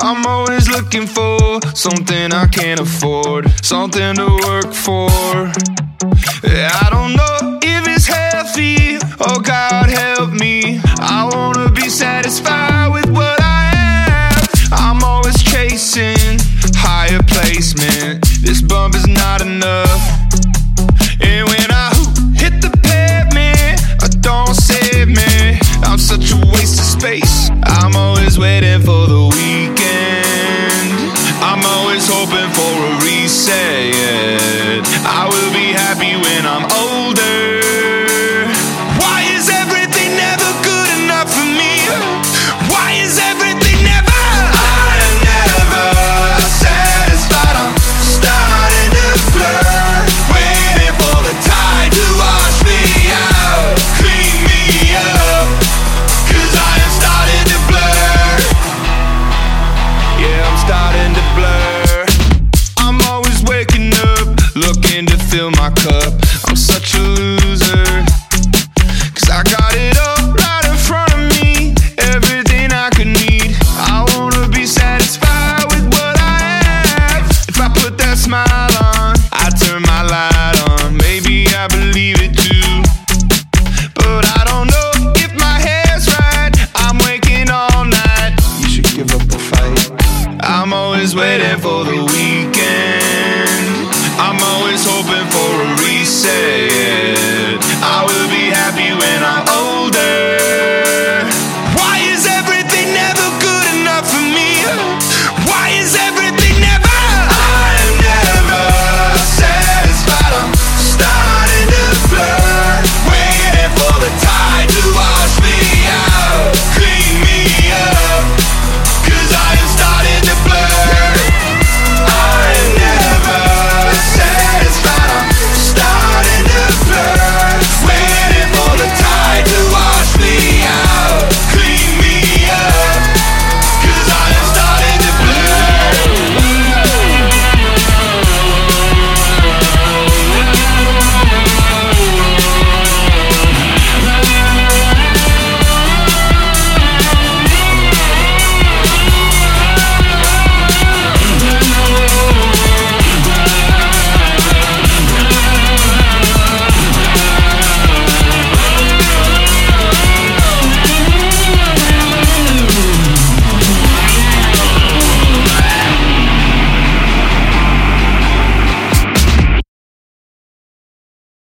I'm always looking for something I can't afford, something to work for. I don't know if it's healthy. Oh God, help me. I wanna be satisfied with what I have. I'm always chasing higher placement. This bump is not enough. And when I hit the pavement, I don't save me. I'm such a waste of space. I'm always waiting for the weekend. Hoping for a reset. I fill my cup. I'm such a loser. Cause I got it all right in front of me. Everything I could need. I wanna be satisfied with what I have. If I put that smile on, I turn my light on. Maybe I believe it too. But I don't know if my hair's right. I'm waking all night. You should give up the fight. I'm always waiting hoping for a reset.